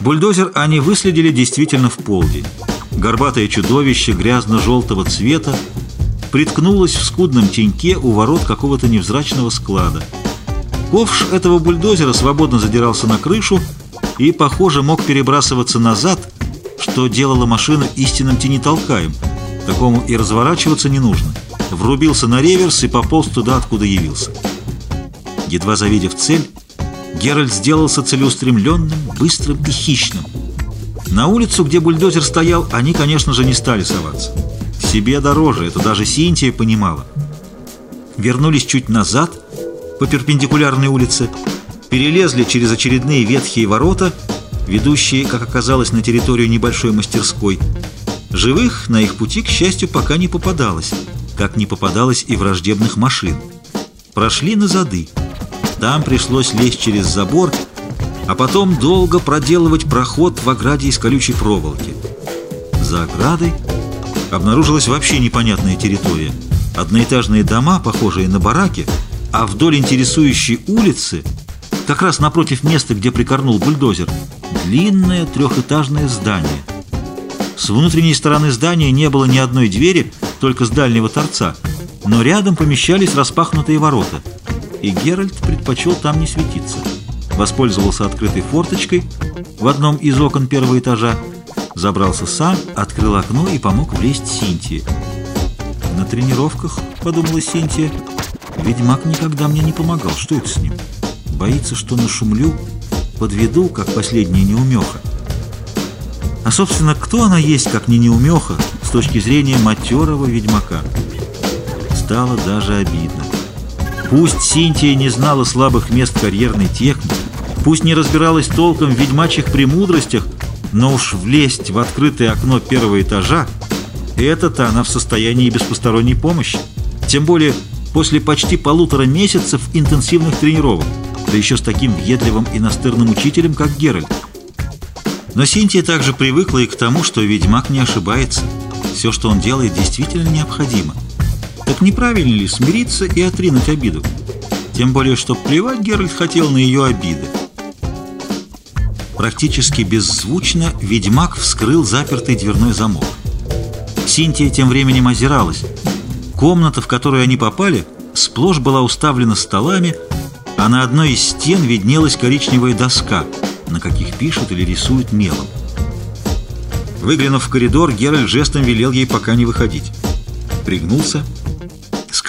Бульдозер они выследили действительно в полдень. Горбатое чудовище грязно-желтого цвета приткнулось в скудном теньке у ворот какого-то невзрачного склада. Ковш этого бульдозера свободно задирался на крышу и, похоже, мог перебрасываться назад, что делало машину истинным тенитолкаем. Такому и разворачиваться не нужно. Врубился на реверс и пополз туда, откуда явился. Едва завидев цель, Геральт сделался целеустремленным, быстрым и хищным. На улицу, где бульдозер стоял, они, конечно же, не стали соваться. Себе дороже, это даже Синтия понимала. Вернулись чуть назад, по перпендикулярной улице, перелезли через очередные ветхие ворота, ведущие, как оказалось, на территорию небольшой мастерской. Живых на их пути, к счастью, пока не попадалось, как не попадалось и враждебных машин. Прошли на зады. Там пришлось лезть через забор, а потом долго проделывать проход в ограде из колючей проволоки. За оградой обнаружилась вообще непонятная территория. Одноэтажные дома, похожие на бараки, а вдоль интересующей улицы, как раз напротив места, где прикорнул бульдозер, длинное трехэтажное здание. С внутренней стороны здания не было ни одной двери, только с дальнего торца, но рядом помещались распахнутые ворота – и Геральт предпочел там не светиться. Воспользовался открытой форточкой в одном из окон первого этажа, забрался сам, открыл окно и помог влезть Синтии. «На тренировках», — подумала Синтия, — «ведьмак никогда мне не помогал. Что это с ним? Боится, что нашумлю, подведу, как последняя неумеха». А, собственно, кто она есть, как не неумеха, с точки зрения матерого ведьмака? Стало даже обидно. Пусть Синтия не знала слабых мест карьерной техники, пусть не разбиралась толком в ведьмачьих премудростях, но уж влезть в открытое окно первого этажа это-то она в состоянии без посторонней помощи. Тем более после почти полутора месяцев интенсивных тренировок, да еще с таким въедливым и настырным учителем, как Геральт. Но Синтия также привыкла и к тому, что ведьмак не ошибается. Все, что он делает, действительно необходимо. Так неправильно ли смириться и отринуть обиду? Тем более, что плевать Геральт хотел на ее обиды. Практически беззвучно ведьмак вскрыл запертый дверной замок. Синтия тем временем озиралась. Комната, в которую они попали, сплошь была уставлена столами, а на одной из стен виднелась коричневая доска, на каких пишут или рисуют мелом. Выглянув в коридор, Геральт жестом велел ей пока не выходить. Пригнулся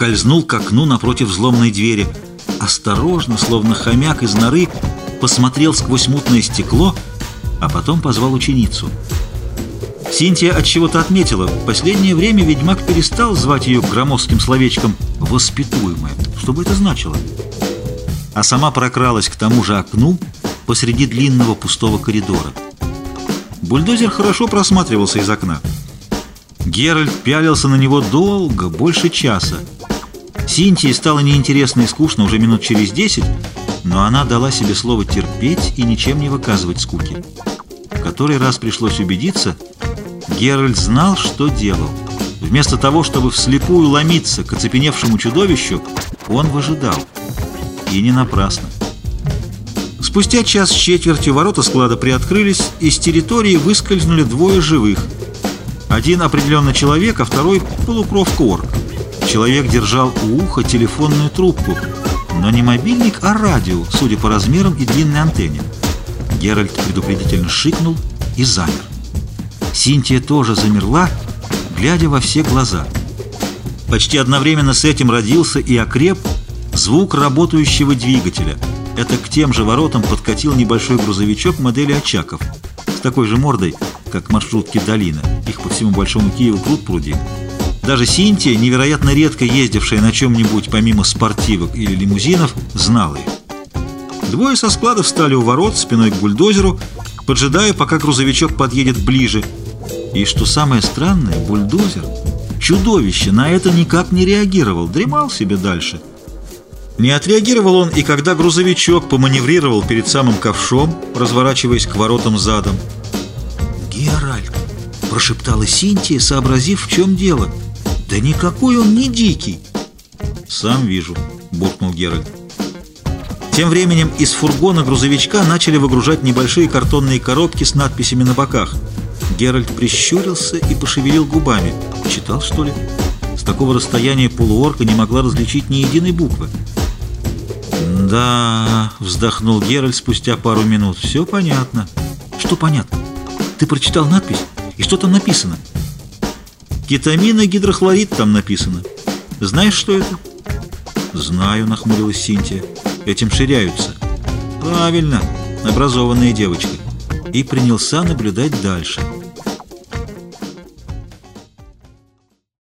скользнул к окну напротив взломной двери. Осторожно, словно хомяк из норы, посмотрел сквозь мутное стекло, а потом позвал ученицу. Синтия от чего-то отметила, в последнее время ведьмак перестал звать ее громоздким словечком «воспитуемая». Что бы это значило? А сама прокралась к тому же окну посреди длинного пустого коридора. Бульдозер хорошо просматривался из окна. Геральт пялился на него долго, больше часа. Синтии стало неинтересно и скучно уже минут через десять, но она дала себе слово терпеть и ничем не выказывать скуки. В который раз пришлось убедиться, Геральт знал, что делал. Вместо того, чтобы вслепую ломиться к оцепеневшему чудовищу, он выжидал. И не напрасно. Спустя час с четвертью ворота склада приоткрылись, и с территории выскользнули двое живых. Один определенно человек, а второй полукровка-орк. Человек держал у уха телефонную трубку, но не мобильник, а радио, судя по размерам и длинной антенне. Геральт предупредительно шикнул и замер. Синтия тоже замерла, глядя во все глаза. Почти одновременно с этим родился и окреп звук работающего двигателя. Это к тем же воротам подкатил небольшой грузовичок модели «Очаков» с такой же мордой, как маршрутки «Долина». Их по всему Большому Киеву пруд пруди. Даже Синтия, невероятно редко ездившая на чем-нибудь помимо спортивок или лимузинов, знала их. Двое со складов встали у ворот спиной к бульдозеру, поджидая, пока грузовичок подъедет ближе. И что самое странное, бульдозер, чудовище, на это никак не реагировал, дремал себе дальше. Не отреагировал он и когда грузовичок поманеврировал перед самым ковшом, разворачиваясь к воротам задом. «Геральт!» – прошептала Синтия, сообразив, в чем дело – «Да никакой он не дикий!» «Сам вижу», — буркнул Геральт. Тем временем из фургона грузовичка начали выгружать небольшие картонные коробки с надписями на боках. Геральт прищурился и пошевелил губами. Читал, что ли? С такого расстояния полуорка не могла различить ни единой буквы. «Да...» — вздохнул Геральт спустя пару минут. «Все понятно». «Что понятно? Ты прочитал надпись? И что там написано?» «Кетаминогидрохлорид там написано. Знаешь, что это?» «Знаю», — нахмурилась Синтия. «Этим ширяются». «Правильно, образованная девочка». И принялся наблюдать дальше.